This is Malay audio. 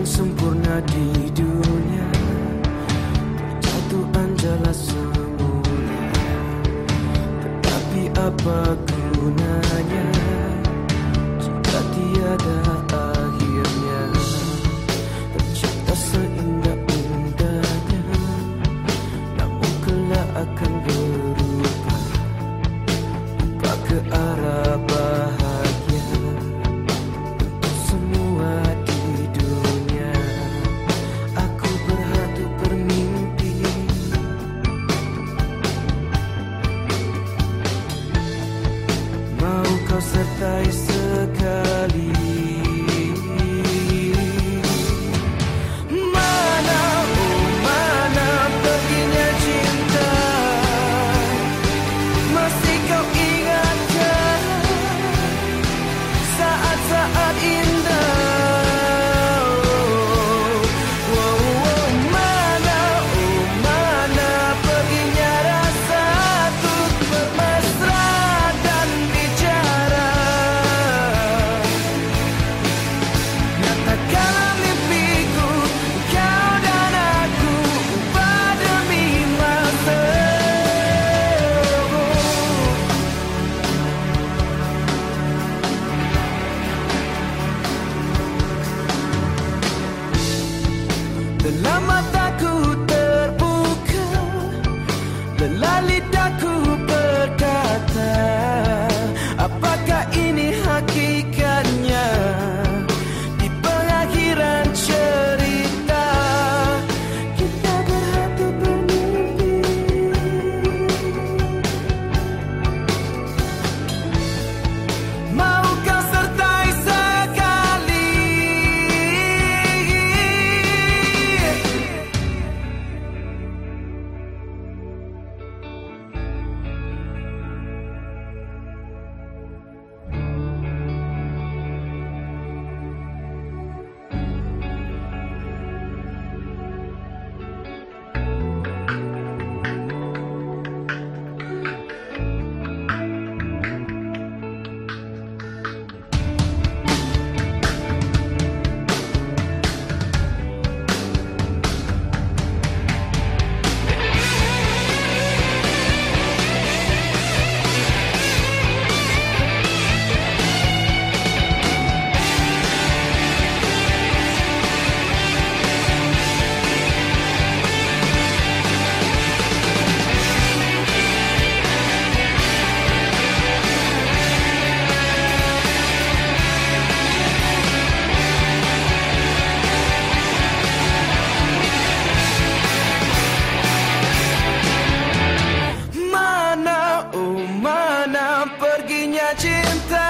yang sempurna di dunia. I Dalam mataku terbuka Lelah cinta.